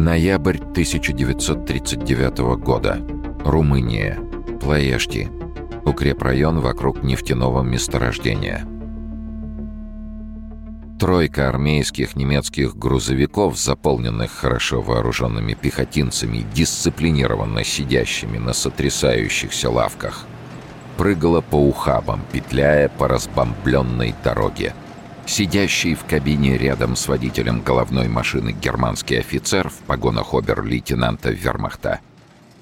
Ноябрь 1939 года. Румыния. Плоешти. Укрепрайон вокруг нефтяного месторождения. Тройка армейских немецких грузовиков, заполненных хорошо вооруженными пехотинцами, дисциплинированно сидящими на сотрясающихся лавках, прыгала по ухабам, петляя по разбомбленной дороге. Сидящий в кабине рядом с водителем головной машины германский офицер в погонах обер-лейтенанта вермахта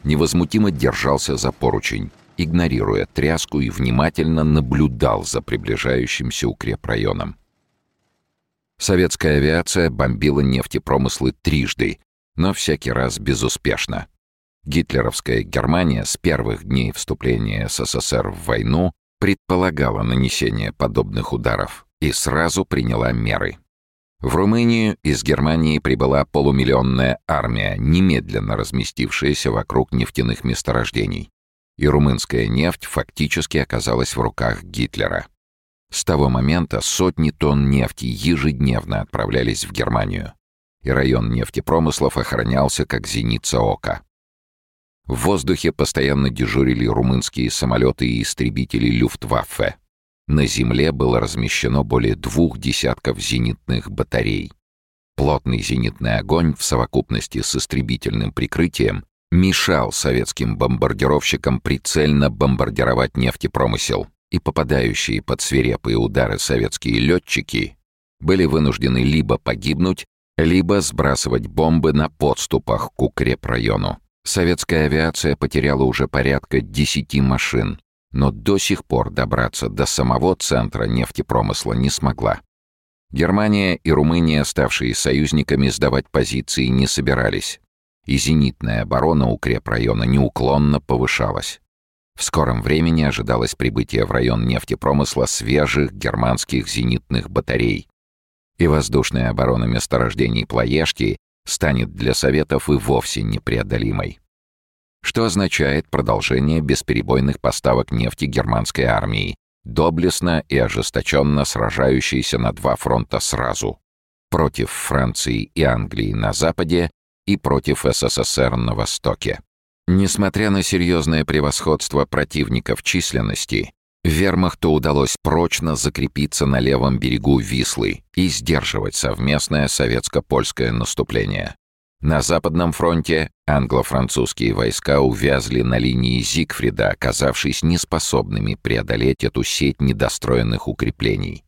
невозмутимо держался за поручень, игнорируя тряску и внимательно наблюдал за приближающимся укрепрайоном. Советская авиация бомбила нефтепромыслы трижды, но всякий раз безуспешно. Гитлеровская Германия с первых дней вступления СССР в войну предполагала нанесение подобных ударов и сразу приняла меры. В Румынию из Германии прибыла полумиллионная армия, немедленно разместившаяся вокруг нефтяных месторождений. И румынская нефть фактически оказалась в руках Гитлера. С того момента сотни тонн нефти ежедневно отправлялись в Германию, и район нефтепромыслов охранялся как зеница ока. В воздухе постоянно дежурили румынские самолеты и истребители Люфтваффе. На земле было размещено более двух десятков зенитных батарей. Плотный зенитный огонь в совокупности с истребительным прикрытием мешал советским бомбардировщикам прицельно бомбардировать нефтепромысел и попадающие под свирепые удары советские летчики были вынуждены либо погибнуть, либо сбрасывать бомбы на подступах к укрепрайону. Советская авиация потеряла уже порядка 10 машин, но до сих пор добраться до самого центра нефтепромысла не смогла. Германия и Румыния, ставшие союзниками, сдавать позиции не собирались, и зенитная оборона укрепрайона неуклонно повышалась. В скором времени ожидалось прибытие в район нефтепромысла свежих германских зенитных батарей. И воздушная оборона месторождений Плоешки станет для Советов и вовсе непреодолимой. Что означает продолжение бесперебойных поставок нефти германской армии, доблестно и ожесточенно сражающейся на два фронта сразу. Против Франции и Англии на западе и против СССР на востоке. Несмотря на серьезное превосходство противников численности, вермахту удалось прочно закрепиться на левом берегу Вислы и сдерживать совместное советско-польское наступление. На Западном фронте англо-французские войска увязли на линии Зигфрида, оказавшись неспособными преодолеть эту сеть недостроенных укреплений.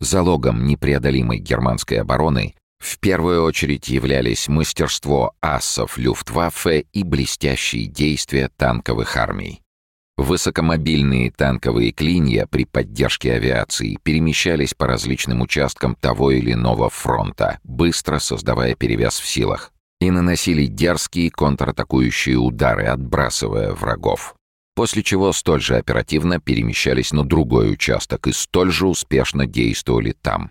Залогом непреодолимой германской обороны в первую очередь являлись мастерство ассов Люфтваффе и блестящие действия танковых армий. Высокомобильные танковые клинья при поддержке авиации перемещались по различным участкам того или иного фронта, быстро создавая перевес в силах, и наносили дерзкие контратакующие удары, отбрасывая врагов. После чего столь же оперативно перемещались на другой участок и столь же успешно действовали там.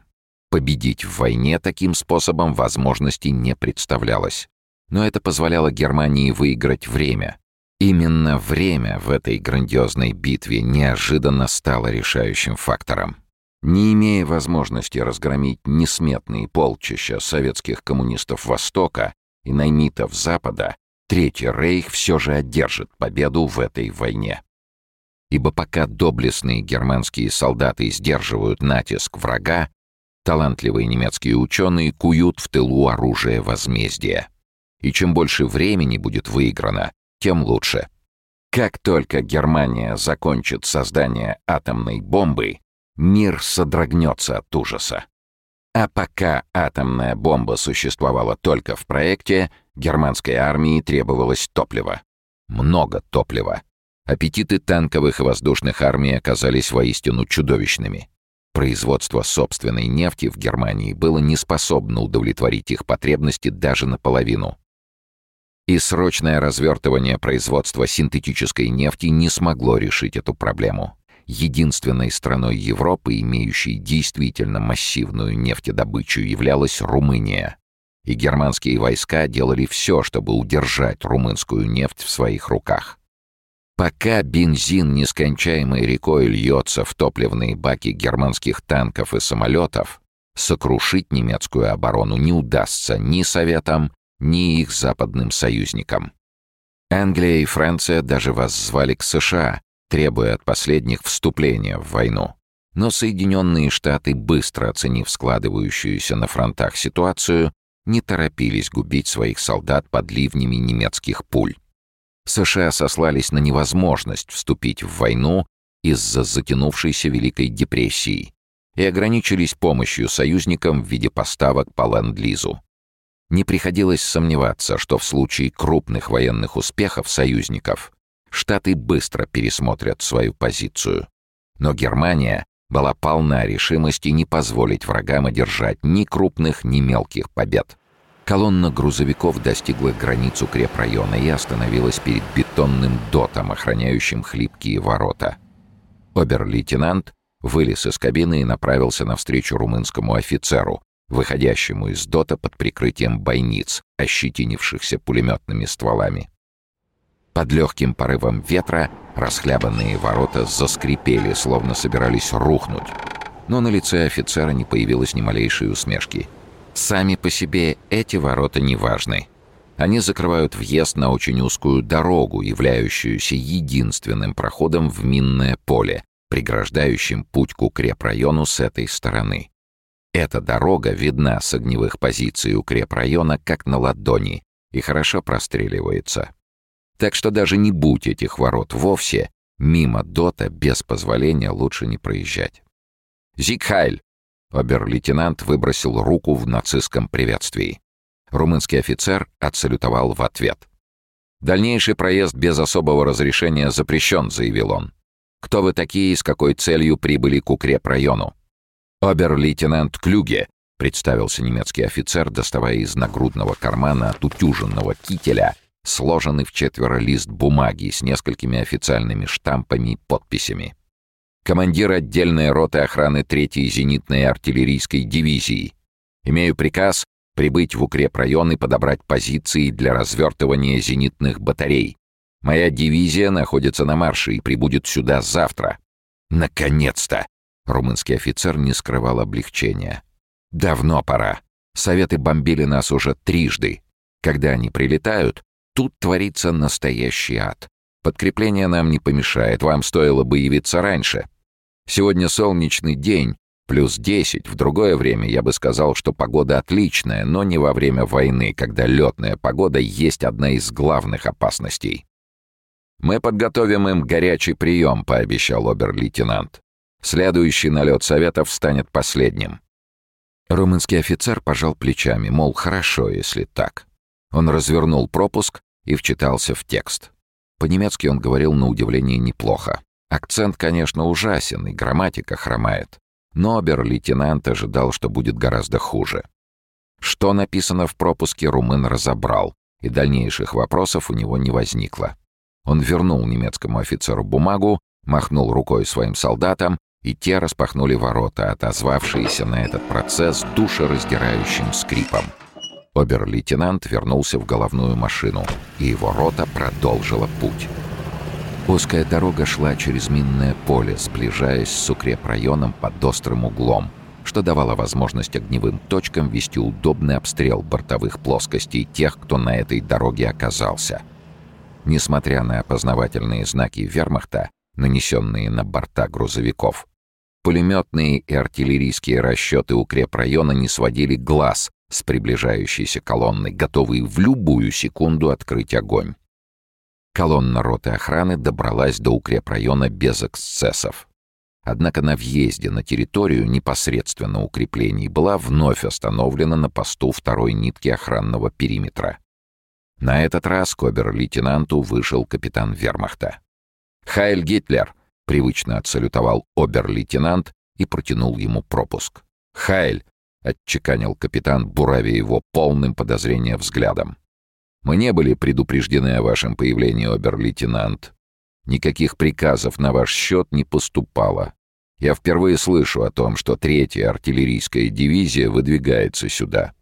Победить в войне таким способом возможности не представлялось. Но это позволяло Германии выиграть время. Именно время в этой грандиозной битве неожиданно стало решающим фактором. Не имея возможности разгромить несметные полчища советских коммунистов Востока и наймитов Запада, Третий Рейх все же одержит победу в этой войне. Ибо пока доблестные германские солдаты сдерживают натиск врага, Талантливые немецкие ученые куют в тылу оружие возмездия. И чем больше времени будет выиграно, тем лучше. Как только Германия закончит создание атомной бомбы, мир содрогнется от ужаса. А пока атомная бомба существовала только в проекте, германской армии требовалось топливо. Много топлива. Аппетиты танковых и воздушных армий оказались воистину чудовищными. Производство собственной нефти в Германии было не способно удовлетворить их потребности даже наполовину. И срочное развертывание производства синтетической нефти не смогло решить эту проблему. Единственной страной Европы, имеющей действительно массивную нефтедобычу, являлась Румыния. И германские войска делали все, чтобы удержать румынскую нефть в своих руках. Пока бензин нескончаемой рекой льется в топливные баки германских танков и самолетов, сокрушить немецкую оборону не удастся ни Советам, ни их западным союзникам. Англия и Франция даже воззвали к США, требуя от последних вступления в войну. Но Соединенные Штаты, быстро оценив складывающуюся на фронтах ситуацию, не торопились губить своих солдат под ливнями немецких пуль. США сослались на невозможность вступить в войну из-за затянувшейся Великой депрессии и ограничились помощью союзникам в виде поставок по Ленд-Лизу. Не приходилось сомневаться, что в случае крупных военных успехов союзников Штаты быстро пересмотрят свою позицию. Но Германия была полна решимости не позволить врагам одержать ни крупных, ни мелких побед. Колонна грузовиков достигла границу крепрайона и остановилась перед бетонным дотом, охраняющим хлипкие ворота. Обер-лейтенант вылез из кабины и направился навстречу румынскому офицеру, выходящему из дота под прикрытием бойниц, ощетинившихся пулеметными стволами. Под легким порывом ветра расхлябанные ворота заскрипели, словно собирались рухнуть. Но на лице офицера не появилось ни малейшей усмешки. Сами по себе эти ворота не важны. Они закрывают въезд на очень узкую дорогу, являющуюся единственным проходом в минное поле, преграждающим путь к укрепрайону с этой стороны. Эта дорога видна с огневых позиций укрепрайона как на ладони и хорошо простреливается. Так что даже не будь этих ворот вовсе, мимо Дота без позволения лучше не проезжать. «Зигхайль!» — обер-лейтенант выбросил руку в нацистском приветствии. Румынский офицер отсалютовал в ответ. «Дальнейший проезд без особого разрешения запрещен», — заявил он. «Кто вы такие и с какой целью прибыли к укрепрайону?» «Обер-лейтенант Клюге», — представился немецкий офицер, доставая из нагрудного кармана отутюженного кителя сложенный в четверо лист бумаги с несколькими официальными штампами и подписями. Командир отдельной роты охраны 3-й зенитной артиллерийской дивизии. Имею приказ прибыть в укрепрайон и подобрать позиции для развертывания зенитных батарей. Моя дивизия находится на марше и прибудет сюда завтра. Наконец-то! Румынский офицер не скрывал облегчения. Давно пора. Советы бомбили нас уже трижды. Когда они прилетают, Тут творится настоящий ад. Подкрепление нам не помешает, вам стоило бы явиться раньше. Сегодня солнечный день, плюс 10. В другое время я бы сказал, что погода отличная, но не во время войны, когда летная погода есть одна из главных опасностей. «Мы подготовим им горячий прием», — пообещал обер-лейтенант. «Следующий налет Советов станет последним». Румынский офицер пожал плечами, мол, хорошо, если так. Он развернул пропуск и вчитался в текст. По-немецки он говорил на удивление неплохо. Акцент, конечно, ужасен, и грамматика хромает. Но обер-лейтенант ожидал, что будет гораздо хуже. Что написано в пропуске, румын разобрал, и дальнейших вопросов у него не возникло. Он вернул немецкому офицеру бумагу, махнул рукой своим солдатам, и те распахнули ворота, отозвавшиеся на этот процесс душераздирающим скрипом. Обер-лейтенант вернулся в головную машину, и его рота продолжила путь. Узкая дорога шла через минное поле, сближаясь с укрепрайоном под острым углом, что давало возможность огневым точкам вести удобный обстрел бортовых плоскостей тех, кто на этой дороге оказался. Несмотря на опознавательные знаки вермахта, нанесенные на борта грузовиков, пулеметные и артиллерийские расчеты укрепрайона не сводили глаз с приближающейся колонной, готовые в любую секунду открыть огонь. Колонна роты охраны добралась до укрепрайона без эксцессов. Однако на въезде на территорию непосредственно укреплений была вновь остановлена на посту второй нитки охранного периметра. На этот раз к обер-лейтенанту вышел капитан вермахта. «Хайль Гитлер!» — привычно отсалютовал обер-лейтенант и протянул ему пропуск. «Хайль, — отчеканил капитан, буравя его полным подозрения взглядом. «Мы не были предупреждены о вашем появлении, обер-лейтенант. Никаких приказов на ваш счет не поступало. Я впервые слышу о том, что третья артиллерийская дивизия выдвигается сюда.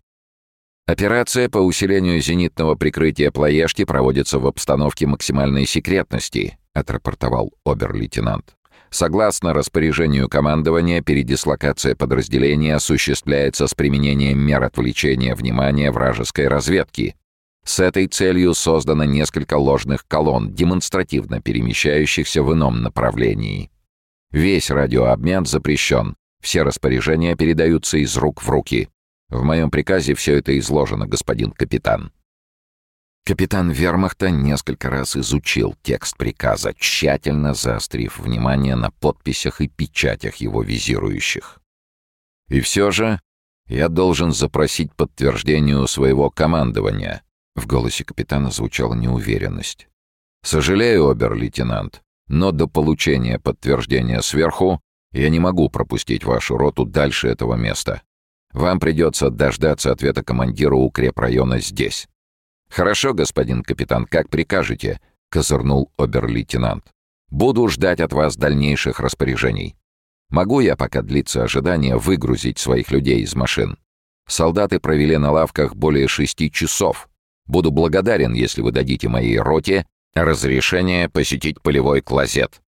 Операция по усилению зенитного прикрытия Плоешти проводится в обстановке максимальной секретности», — отрапортовал обер-лейтенант. Согласно распоряжению командования, передислокация подразделения осуществляется с применением мер отвлечения внимания вражеской разведки. С этой целью создано несколько ложных колонн, демонстративно перемещающихся в ином направлении. Весь радиообмен запрещен, все распоряжения передаются из рук в руки. В моем приказе все это изложено, господин капитан. Капитан вермахта несколько раз изучил текст приказа, тщательно заострив внимание на подписях и печатях его визирующих. «И все же я должен запросить подтверждение у своего командования», в голосе капитана звучала неуверенность. «Сожалею, обер-лейтенант, но до получения подтверждения сверху я не могу пропустить вашу роту дальше этого места. Вам придется дождаться ответа командира укрепрайона здесь. «Хорошо, господин капитан, как прикажете», — козырнул обер-лейтенант. «Буду ждать от вас дальнейших распоряжений. Могу я, пока длится ожидание, выгрузить своих людей из машин? Солдаты провели на лавках более шести часов. Буду благодарен, если вы дадите моей роте разрешение посетить полевой клозет».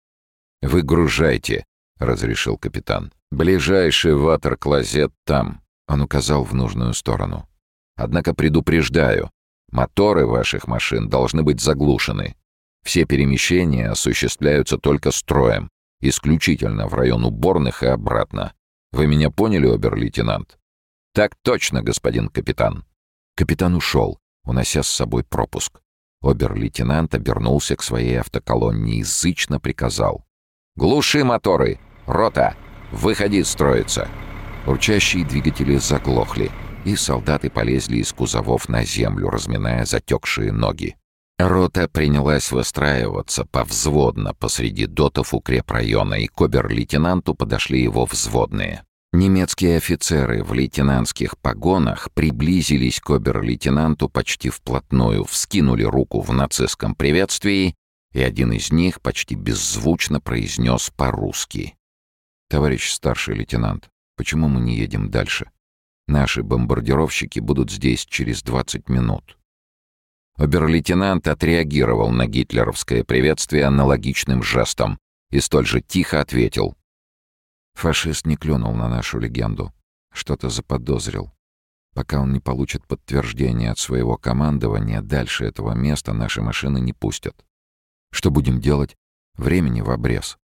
«Выгружайте», — разрешил капитан. «Ближайший ватер-клозет там», — он указал в нужную сторону. «Однако предупреждаю, Моторы ваших машин должны быть заглушены. Все перемещения осуществляются только строем, исключительно в район уборных и обратно. Вы меня поняли, обер-лейтенант? Так точно, господин капитан. Капитан ушел, унося с собой пропуск. Обер-лейтенант обернулся к своей автоколонне и язычно приказал. «Глуши моторы! Рота! Выходи строиться!» Урчащие двигатели заглохли — и солдаты полезли из кузовов на землю, разминая затекшие ноги. Рота принялась выстраиваться повзводно посреди дотов укрепрайона, и к обер-лейтенанту подошли его взводные. Немецкие офицеры в лейтенантских погонах приблизились к обер-лейтенанту почти вплотную, вскинули руку в нацистском приветствии, и один из них почти беззвучно произнес по-русски. «Товарищ старший лейтенант, почему мы не едем дальше?» Наши бомбардировщики будут здесь через 20 минут. Обер-лейтенант отреагировал на гитлеровское приветствие аналогичным жестом и столь же тихо ответил. Фашист не клюнул на нашу легенду. Что-то заподозрил. Пока он не получит подтверждения от своего командования, дальше этого места наши машины не пустят. Что будем делать? Времени в обрез.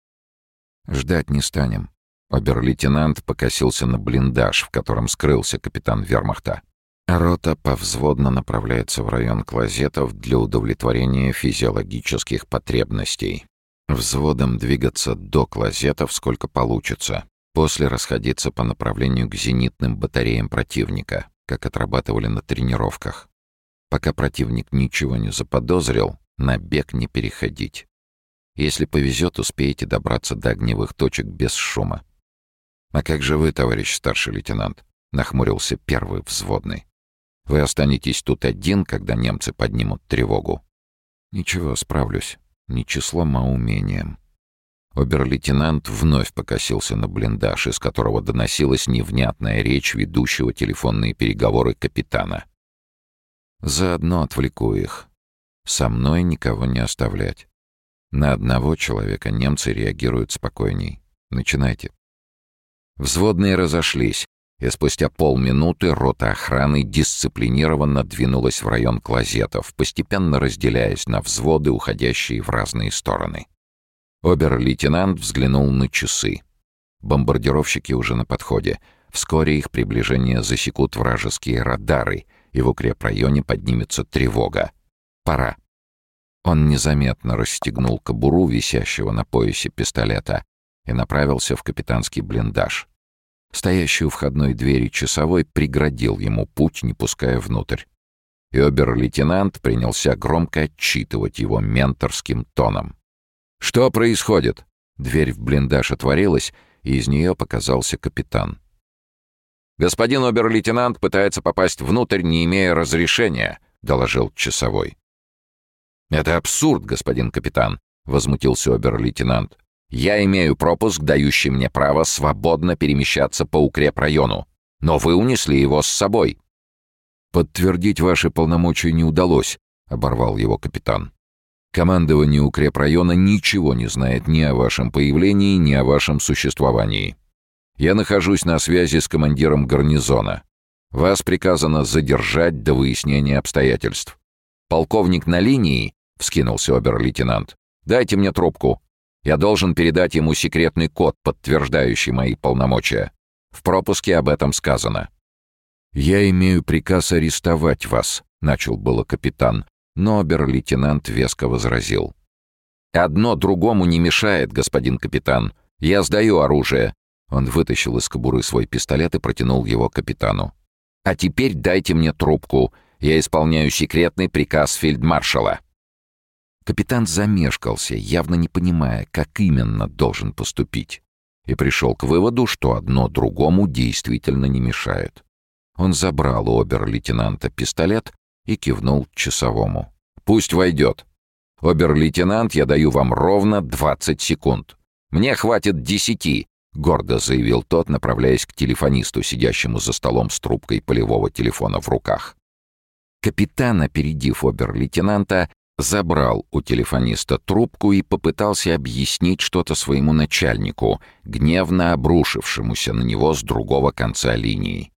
Ждать не станем. Обер-лейтенант покосился на блиндаж, в котором скрылся капитан вермахта. Рота повзводно направляется в район клозетов для удовлетворения физиологических потребностей. Взводом двигаться до клозетов сколько получится. После расходиться по направлению к зенитным батареям противника, как отрабатывали на тренировках. Пока противник ничего не заподозрил, на бег не переходить. Если повезет, успеете добраться до огневых точек без шума. «А как же вы, товарищ старший лейтенант?» — нахмурился первый взводный. «Вы останетесь тут один, когда немцы поднимут тревогу?» «Ничего, справлюсь. Не числом, а умением». Обер-лейтенант вновь покосился на блиндаж, из которого доносилась невнятная речь ведущего телефонные переговоры капитана. «Заодно отвлеку их. Со мной никого не оставлять. На одного человека немцы реагируют спокойней. Начинайте». Взводные разошлись, и спустя полминуты рота охраны дисциплинированно двинулась в район клозетов, постепенно разделяясь на взводы, уходящие в разные стороны. Обер-лейтенант взглянул на часы. Бомбардировщики уже на подходе. Вскоре их приближение засекут вражеские радары, и в укрепрайоне поднимется тревога. Пора. Он незаметно расстегнул кобуру, висящего на поясе пистолета, и направился в капитанский блиндаж. Стоящий у входной двери часовой преградил ему путь, не пуская внутрь. И обер-лейтенант принялся громко отчитывать его менторским тоном. «Что происходит?» Дверь в блиндаж отворилась, и из нее показался капитан. «Господин обер-лейтенант пытается попасть внутрь, не имея разрешения», — доложил часовой. «Это абсурд, господин капитан», — возмутился обер-лейтенант. Я имею пропуск, дающий мне право свободно перемещаться по укрепрайону. Но вы унесли его с собой». «Подтвердить ваши полномочия не удалось», — оборвал его капитан. «Командование укрепрайона ничего не знает ни о вашем появлении, ни о вашем существовании. Я нахожусь на связи с командиром гарнизона. Вас приказано задержать до выяснения обстоятельств. «Полковник на линии?» — вскинулся обер-лейтенант. «Дайте мне трубку. Я должен передать ему секретный код, подтверждающий мои полномочия. В пропуске об этом сказано». «Я имею приказ арестовать вас», — начал было капитан, но обер-лейтенант веско возразил. «Одно другому не мешает, господин капитан. Я сдаю оружие». Он вытащил из кобуры свой пистолет и протянул его капитану. «А теперь дайте мне трубку. Я исполняю секретный приказ фельдмаршала». Капитан замешкался, явно не понимая, как именно должен поступить, и пришел к выводу, что одно другому действительно не мешает. Он забрал у обер-лейтенанта пистолет и кивнул часовому. «Пусть войдет. Обер-лейтенант, я даю вам ровно 20 секунд. Мне хватит десяти», — гордо заявил тот, направляясь к телефонисту, сидящему за столом с трубкой полевого телефона в руках. Капитан, опередив обер-лейтенанта, забрал у телефониста трубку и попытался объяснить что-то своему начальнику, гневно обрушившемуся на него с другого конца линии.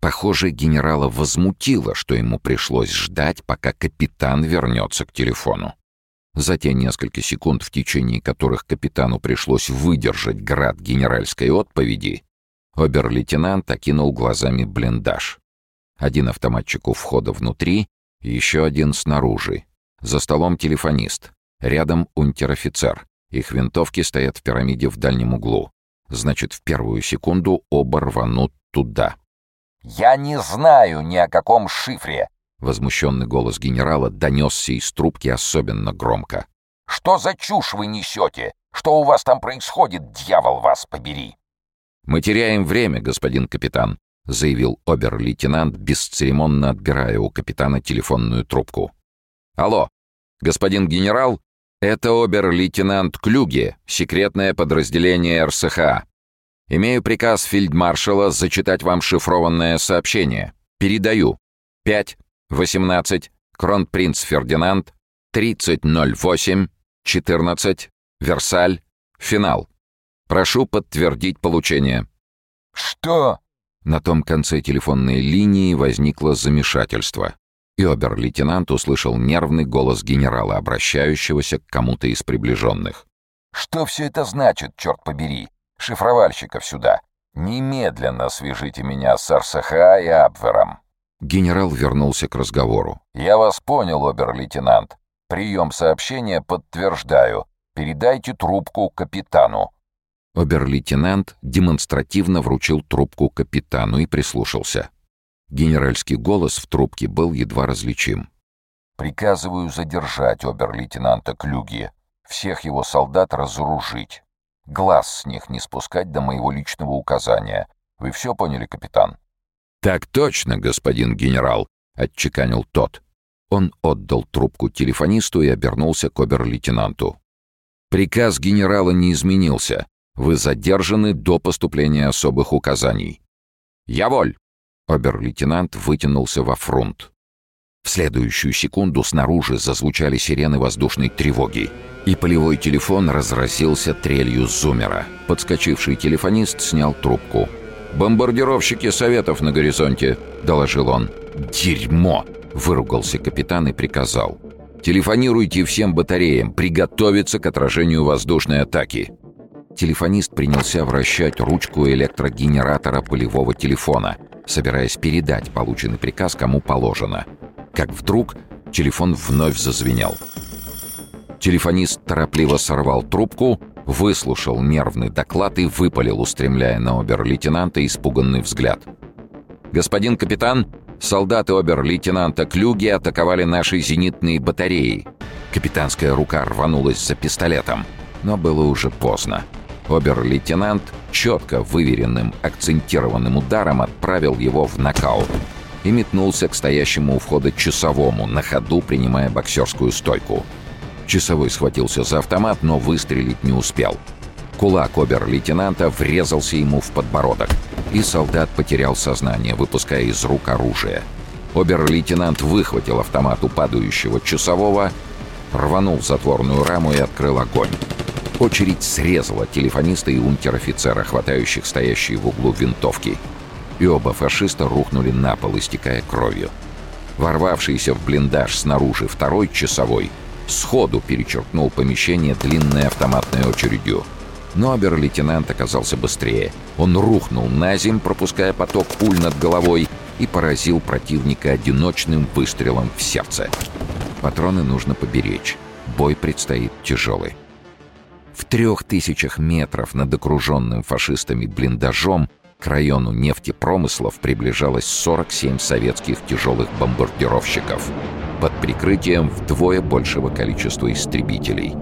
Похоже, генерала возмутило, что ему пришлось ждать, пока капитан вернется к телефону. За те несколько секунд, в течение которых капитану пришлось выдержать град генеральской отповеди, обер-лейтенант окинул глазами блиндаж. Один автоматчик у входа внутри, еще один снаружи. За столом телефонист. Рядом унтер-офицер. Их винтовки стоят в пирамиде в дальнем углу. Значит, в первую секунду оба рванут туда. «Я не знаю ни о каком шифре!» Возмущенный голос генерала донесся из трубки особенно громко. «Что за чушь вы несете? Что у вас там происходит, дьявол вас побери?» «Мы теряем время, господин капитан», — заявил обер-лейтенант, бесцеремонно отбирая у капитана телефонную трубку. «Алло, господин генерал, это обер-лейтенант Клюге, секретное подразделение РСХА. Имею приказ фельдмаршала зачитать вам шифрованное сообщение. Передаю. 5, 18, Кронпринц Фердинанд, 3008, 14, Версаль, финал. Прошу подтвердить получение». «Что?» На том конце телефонной линии возникло замешательство, и обер-лейтенант услышал нервный голос генерала, обращающегося к кому-то из приближенных. «Что все это значит, черт побери? Шифровальщиков сюда. Немедленно свяжите меня с РСХ и Абвером». Генерал вернулся к разговору. «Я вас понял, обер-лейтенант. Прием сообщения подтверждаю. Передайте трубку капитану. Обер-лейтенант демонстративно вручил трубку капитану и прислушался. Генеральский голос в трубке был едва различим. «Приказываю задержать обер-лейтенанта Клюги, всех его солдат разоружить, глаз с них не спускать до моего личного указания. Вы все поняли, капитан?» «Так точно, господин генерал», — отчеканил тот. Он отдал трубку телефонисту и обернулся к обер-лейтенанту. «Приказ генерала не изменился. Вы задержаны до поступления особых указаний». «Я воль!» Обер-лейтенант вытянулся во фронт. В следующую секунду снаружи зазвучали сирены воздушной тревоги, и полевой телефон разразился трелью зумера. Подскочивший телефонист снял трубку. «Бомбардировщики Советов на горизонте», — доложил он. «Дерьмо!» — выругался капитан и приказал. «Телефонируйте всем батареям, приготовиться к отражению воздушной атаки. Телефонист принялся вращать ручку электрогенератора полевого телефона, собираясь передать полученный приказ кому положено. Как вдруг телефон вновь зазвенел. Телефонист торопливо сорвал трубку, выслушал нервный доклад и выпалил, устремляя на обер-лейтенанта испуганный взгляд. «Господин капитан, солдаты обер-лейтенанта Клюги атаковали наши зенитные батареи». Капитанская рука рванулась за пистолетом, но было уже поздно. Обер-лейтенант четко выверенным акцентированным ударом отправил его в нокаут и метнулся к стоящему у входа часовому, на ходу принимая боксерскую стойку. Часовой схватился за автомат, но выстрелить не успел. Кулак обер-лейтенанта врезался ему в подбородок, и солдат потерял сознание, выпуская из рук оружие. Обер-лейтенант выхватил автомат у падающего часового, рванул затворную раму и открыл огонь. Очередь срезала телефониста и унтер-офицера, хватающих стоящие в углу винтовки. И оба фашиста рухнули на пол, истекая кровью. Ворвавшийся в блиндаж снаружи второй часовой сходу перечеркнул помещение длинной автоматной очередью. Но обер-лейтенант оказался быстрее. Он рухнул на земь, пропуская поток пуль над головой, и поразил противника одиночным выстрелом в сердце. Патроны нужно поберечь. Бой предстоит тяжелый. В трех тысячах метров над окруженным фашистами блиндажом к району нефтепромыслов приближалось 47 советских тяжелых бомбардировщиков под прикрытием вдвое большего количества истребителей.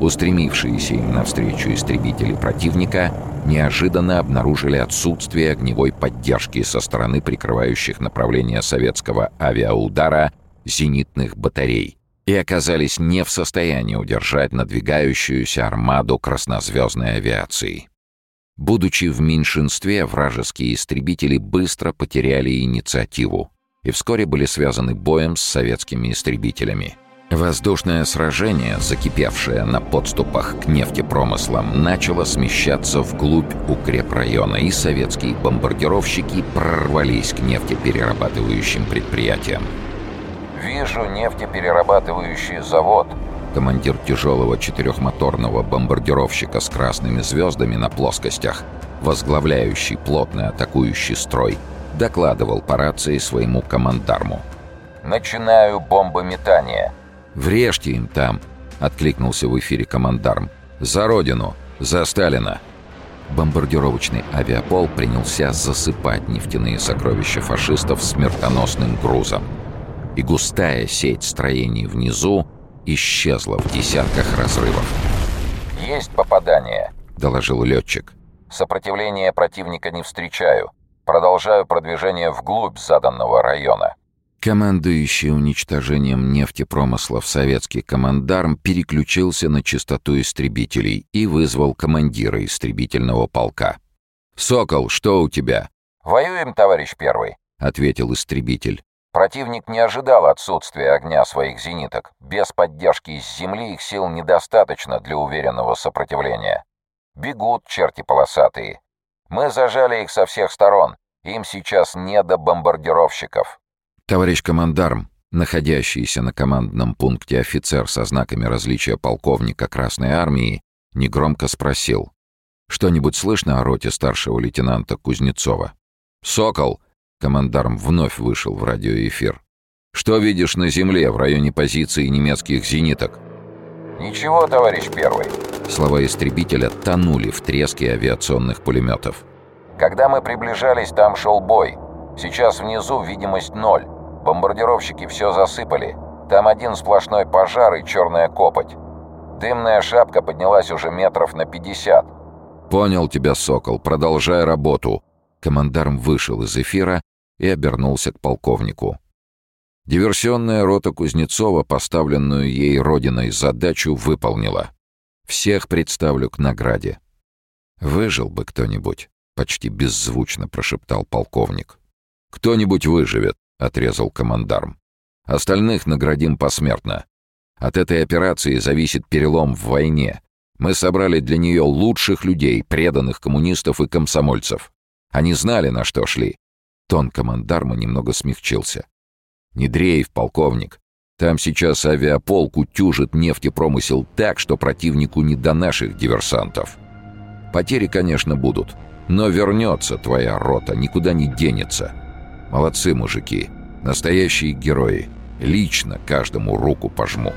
Устремившиеся им навстречу истребители противника неожиданно обнаружили отсутствие огневой поддержки со стороны прикрывающих направление советского авиаудара зенитных батарей и оказались не в состоянии удержать надвигающуюся армаду краснозвездной авиации. Будучи в меньшинстве, вражеские истребители быстро потеряли инициативу и вскоре были связаны боем с советскими истребителями. Воздушное сражение, закипевшее на подступах к нефтепромыслам, начало смещаться вглубь укрепрайона, и советские бомбардировщики прорвались к нефтеперерабатывающим предприятиям. «Вижу нефтеперерабатывающий завод», командир тяжелого четырехмоторного бомбардировщика с красными звездами на плоскостях, возглавляющий плотный атакующий строй, докладывал по рации своему командарму. «Начинаю бомбометание». «Врежьте им там», — откликнулся в эфире командарм. «За Родину! За Сталина!» Бомбардировочный авиапол принялся засыпать нефтяные сокровища фашистов смертоносным грузом. И густая сеть строений внизу исчезла в десятках разрывов. «Есть попадание», — доложил летчик. «Сопротивления противника не встречаю. Продолжаю продвижение вглубь заданного района». Командующий уничтожением нефтепромыслов советский командарм переключился на частоту истребителей и вызвал командира истребительного полка. «Сокол, что у тебя?» «Воюем, товарищ первый», — ответил истребитель. Противник не ожидал отсутствия огня своих зениток. Без поддержки из земли их сил недостаточно для уверенного сопротивления. Бегут черти полосатые. Мы зажали их со всех сторон. Им сейчас не до бомбардировщиков. Товарищ командарм, находящийся на командном пункте офицер со знаками различия полковника Красной Армии, негромко спросил. «Что-нибудь слышно о роте старшего лейтенанта Кузнецова?» «Сокол!» Командарм вновь вышел в радиоэфир. «Что видишь на земле в районе позиции немецких зениток?» «Ничего, товарищ первый». Слова истребителя тонули в треске авиационных пулеметов. «Когда мы приближались, там шел бой. Сейчас внизу видимость ноль. Бомбардировщики все засыпали. Там один сплошной пожар и черная копоть. Дымная шапка поднялась уже метров на пятьдесят. «Понял тебя, Сокол. Продолжай работу». Командарм вышел из эфира и обернулся к полковнику. Диверсионная рота Кузнецова, поставленную ей родиной задачу, выполнила. Всех представлю к награде. «Выжил бы кто-нибудь», — почти беззвучно прошептал полковник. «Кто-нибудь выживет», — отрезал командарм. «Остальных наградим посмертно. От этой операции зависит перелом в войне. Мы собрали для нее лучших людей, преданных коммунистов и комсомольцев. Они знали, на что шли. Тон командарма немного смягчился. «Не дрейф, полковник. Там сейчас авиаполк утюжит нефтепромысел так, что противнику не до наших диверсантов. Потери, конечно, будут, но вернется твоя рота, никуда не денется. Молодцы, мужики, настоящие герои. Лично каждому руку пожму».